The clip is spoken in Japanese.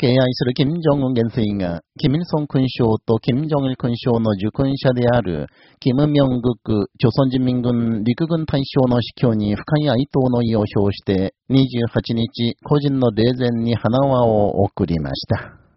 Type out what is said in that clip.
敬愛する金正恩元帥が、金日ル勲章と金正日勲章の受勲者である、金明国、朝鮮人民軍陸軍大将の死去に深い哀悼の意を表して、28日、個人の霊前に花輪を贈りました。